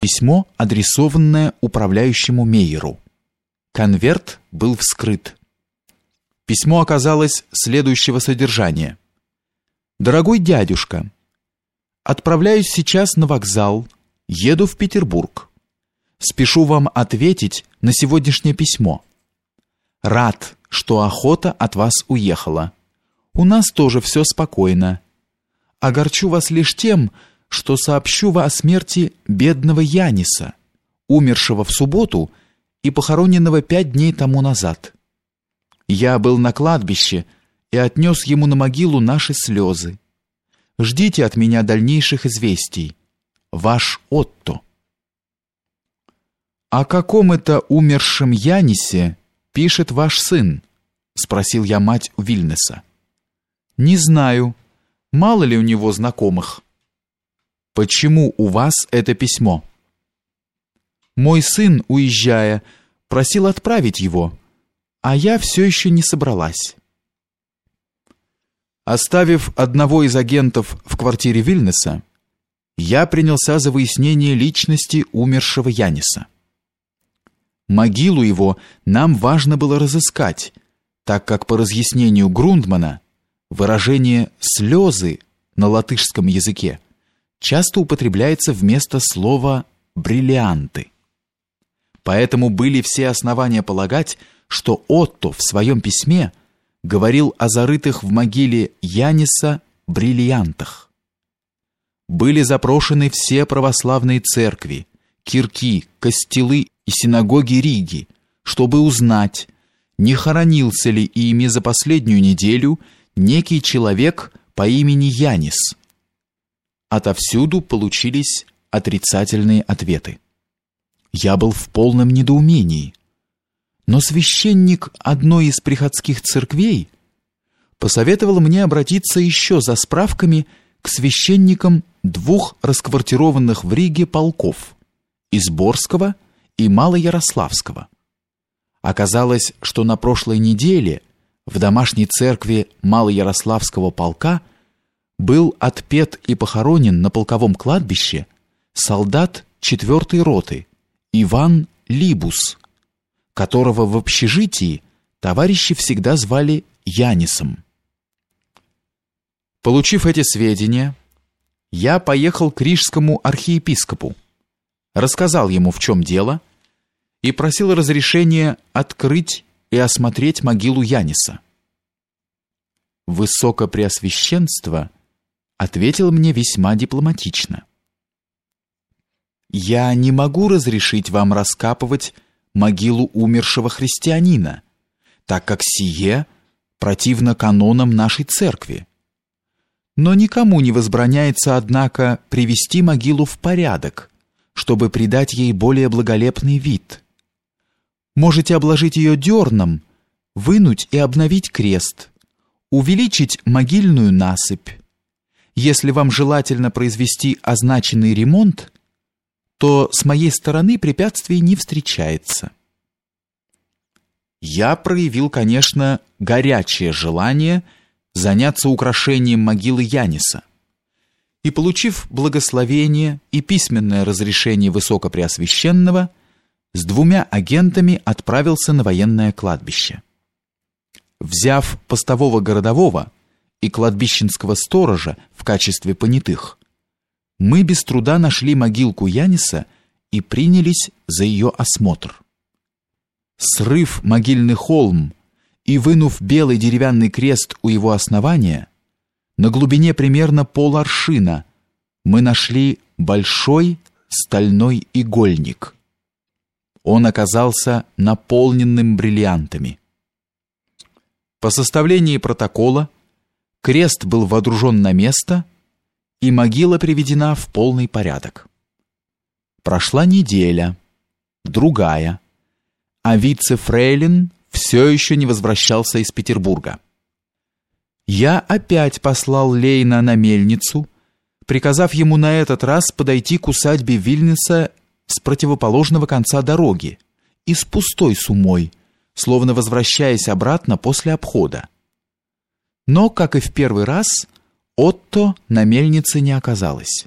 Письмо, адресованное управляющему Мейеру. Конверт был вскрыт. Письмо оказалось следующего содержания. Дорогой дядюшка, отправляюсь сейчас на вокзал, еду в Петербург. Спешу вам ответить на сегодняшнее письмо. Рад, что охота от вас уехала. У нас тоже все спокойно. Огорчу вас лишь тем, что сообщу вам о смерти бедного Яниса, умершего в субботу и похороненного пять дней тому назад. Я был на кладбище и отнес ему на могилу наши слезы. Ждите от меня дальнейших известий. Ваш Отто. О каком это умершем Янисе пишет ваш сын? спросил я мать Вильнеса. Не знаю. Мало ли у него знакомых. Почему у вас это письмо? Мой сын, уезжая, просил отправить его, а я все еще не собралась. Оставив одного из агентов в квартире Вильнеса, я принялся за выяснение личности умершего Яниса. Могилу его нам важно было разыскать, так как по разъяснению Грундмана выражение слезы на латышском языке часто употребляется вместо слова бриллианты. Поэтому были все основания полагать, что Отто в своем письме говорил о зарытых в могиле Яниса бриллиантах. Были запрошены все православные церкви, кирки, костелы и синагоги Риги, чтобы узнать, не хоронился ли ими за последнюю неделю некий человек по имени Янис – Отовсюду получились отрицательные ответы. Я был в полном недоумении. Но священник одной из приходских церквей посоветовал мне обратиться еще за справками к священникам двух расквартированных в Риге полков Изборского и Малоярославского. Оказалось, что на прошлой неделе в домашней церкви Малоярославского полка был отпет и похоронен на полковом кладбище солдат 4-й роты Иван Либус, которого в общежитии товарищи всегда звали Янисом. Получив эти сведения, я поехал к рижскому архиепископу, рассказал ему, в чем дело, и просил разрешения открыть и осмотреть могилу Яниса. Высокопреосвященство – ответил мне весьма дипломатично. Я не могу разрешить вам раскапывать могилу умершего христианина, так как сие противно канонам нашей церкви. Но никому не возбраняется, однако, привести могилу в порядок, чтобы придать ей более благолепный вид. Можете обложить ее дерном, вынуть и обновить крест, увеличить могильную насыпь, если вам желательно произвести означенный ремонт, то с моей стороны препятствий не встречается. Я проявил, конечно, горячее желание заняться украшением могилы Яниса. И получив благословение и письменное разрешение высокопреосвященного, с двумя агентами отправился на военное кладбище. Взяв постового городового, и кладбищенского сторожа в качестве понятых, мы без труда нашли могилку Яниса и принялись за ее осмотр. Срыв могильный холм и вынув белый деревянный крест у его основания, на глубине примерно поларшина мы нашли большой стальной игольник. Он оказался наполненным бриллиантами. По составлении протокола Крест был водружен на место, и могила приведена в полный порядок. Прошла неделя, другая, а вице-фрейлин все еще не возвращался из Петербурга. Я опять послал Лейна на мельницу, приказав ему на этот раз подойти к усадьбе Вильнюса с противоположного конца дороги и с пустой сумой, словно возвращаясь обратно после обхода. Но, как и в первый раз, Отто на мельнице не оказалось.